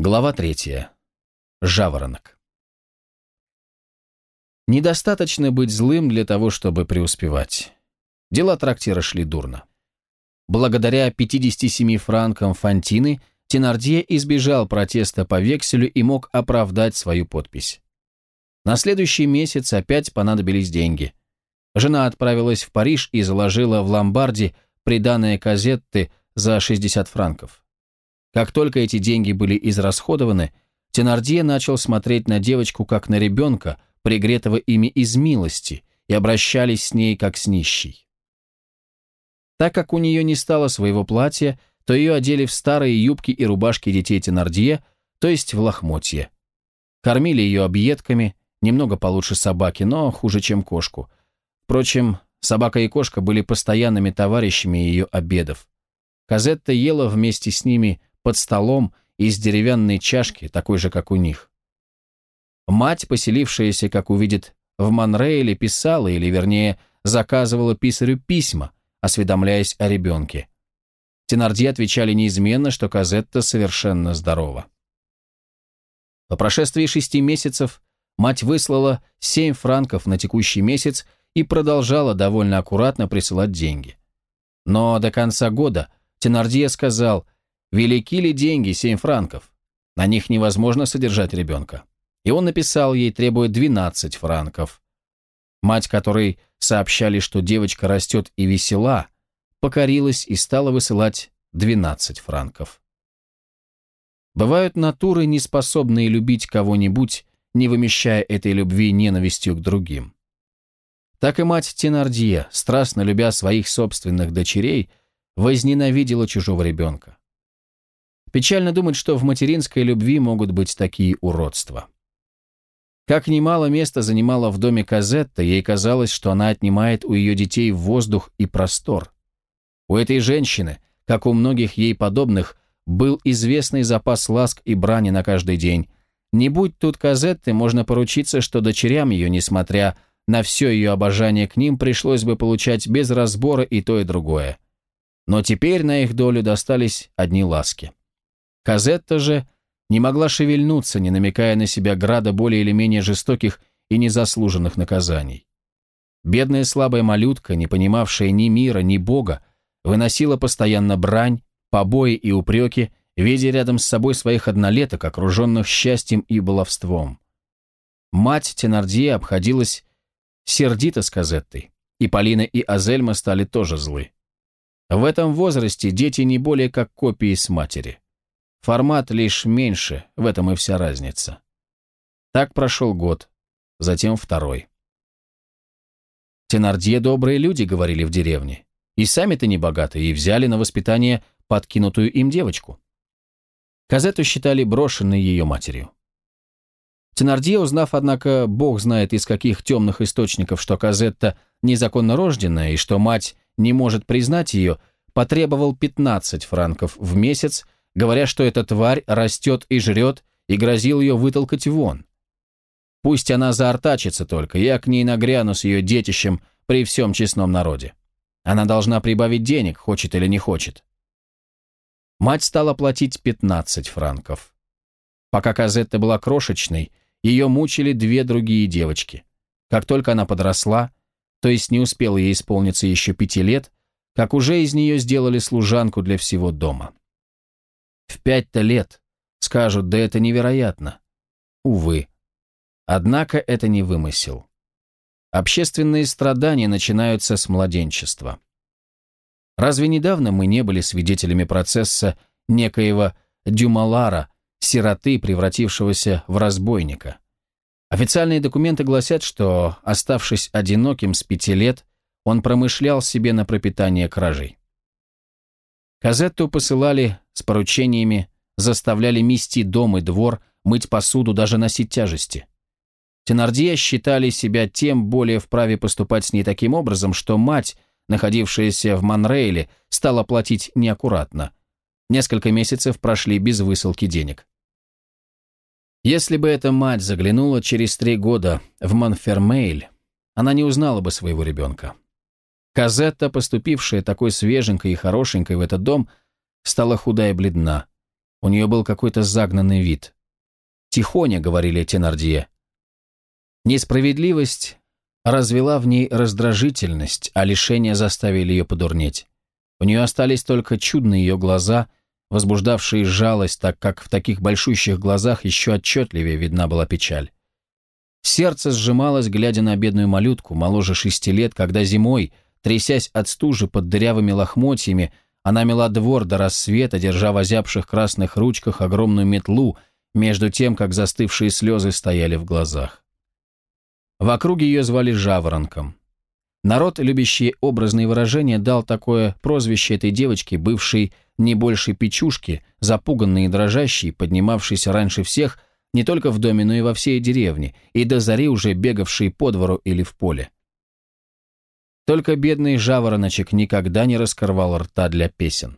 Глава третья. Жаворонок. Недостаточно быть злым для того, чтобы преуспевать. Дела трактира шли дурно. Благодаря 57 франкам Фантины Тенардье избежал протеста по векселю и мог оправдать свою подпись. На следующий месяц опять понадобились деньги. Жена отправилась в Париж и заложила в ломбарде приданные казетты за 60 франков. Как только эти деньги были израсходованы, Тенардье начал смотреть на девочку как на ребенка, пригретого ими из милости, и обращались с ней как с нищей. Так как у нее не стало своего платья, то ее одели в старые юбки и рубашки детей Тенардье, то есть в лохмотье. Кормили ее объедками, немного получше собаки, но хуже, чем кошку. Впрочем, собака и кошка были постоянными товарищами ее обедов. Казетта ела вместе с ними под столом из деревянной чашки, такой же, как у них. Мать, поселившаяся, как увидит, в Монрейле, писала, или, вернее, заказывала писарю письма, осведомляясь о ребенке. Тенардье отвечали неизменно, что Казетта совершенно здорова. По прошествии шести месяцев мать выслала семь франков на текущий месяц и продолжала довольно аккуратно присылать деньги. Но до конца года Тенардье сказал – Велики ли деньги, 7 франков? На них невозможно содержать ребенка. И он написал ей, требуя 12 франков. Мать, которой сообщали, что девочка растет и весела, покорилась и стала высылать 12 франков. Бывают натуры, не способные любить кого-нибудь, не вымещая этой любви ненавистью к другим. Так и мать Тенардье, страстно любя своих собственных дочерей, возненавидела чужого ребенка. Печально думать, что в материнской любви могут быть такие уродства. Как немало места занимала в доме Казетта, ей казалось, что она отнимает у ее детей воздух и простор. У этой женщины, как у многих ей подобных, был известный запас ласк и брани на каждый день. Не будь тут Казетты, можно поручиться, что дочерям ее, несмотря на все ее обожание к ним, пришлось бы получать без разбора и то, и другое. Но теперь на их долю достались одни ласки. Казетта же не могла шевельнуться, не намекая на себя града более или менее жестоких и незаслуженных наказаний. Бедная слабая малютка, не понимавшая ни мира, ни Бога, выносила постоянно брань, побои и упреки, видя рядом с собой своих однолеток, окруженных счастьем и баловством. Мать Тенардье обходилась сердито с Казеттой, и Полина и Азельма стали тоже злы. В этом возрасте дети не более как копии с матери. Формат лишь меньше, в этом и вся разница. Так прошел год, затем второй. Тенардье добрые люди, говорили в деревне. И сами-то не богатые, и взяли на воспитание подкинутую им девочку. Казету считали брошенной ее матерью. Тенардье, узнав, однако, бог знает из каких темных источников, что Казетта незаконно рожденная и что мать не может признать ее, потребовал 15 франков в месяц говоря, что эта тварь растет и жрет, и грозил ее вытолкать вон. Пусть она заортачится только, я к ней нагряну с ее детищем при всем честном народе. Она должна прибавить денег, хочет или не хочет. Мать стала платить 15 франков. Пока Казетта была крошечной, ее мучили две другие девочки. Как только она подросла, то есть не успела ей исполниться еще пяти лет, как уже из нее сделали служанку для всего дома. В пять-то лет. Скажут, да это невероятно. Увы. Однако это не вымысел. Общественные страдания начинаются с младенчества. Разве недавно мы не были свидетелями процесса некоего Дюмалара, сироты, превратившегося в разбойника? Официальные документы гласят, что, оставшись одиноким с пяти лет, он промышлял себе на пропитание кражей. Казетту посылали с поручениями, заставляли мести дом и двор, мыть посуду, даже носить тяжести. Тенардье считали себя тем более вправе поступать с ней таким образом, что мать, находившаяся в Монрейле, стала платить неаккуратно. Несколько месяцев прошли без высылки денег. Если бы эта мать заглянула через три года в Монфермейль, она не узнала бы своего ребенка. Казетта, поступившая такой свеженькой и хорошенькой в этот дом, стала худая и бледна. У нее был какой-то загнанный вид. «Тихоня», — говорили Тенардье. Несправедливость развела в ней раздражительность, а лишения заставили ее подурнеть. У нее остались только чудные ее глаза, возбуждавшие жалость, так как в таких большущих глазах еще отчетливее видна была печаль. Сердце сжималось, глядя на бедную малютку, моложе шести лет, когда зимой, трясясь от стужи под дырявыми лохмотьями, она мела двор до рассвета, держа в озябших красных ручках огромную метлу, между тем, как застывшие слезы стояли в глазах. В округе ее звали Жаворонком. Народ, любящий образные выражения, дал такое прозвище этой девочке, бывшей не больше печушки, запуганной и дрожащей, поднимавшейся раньше всех, не только в доме, но и во всей деревне, и до зари уже бегавшей по двору или в поле. Только бедный жавороночек никогда не раскрывал рта для песен.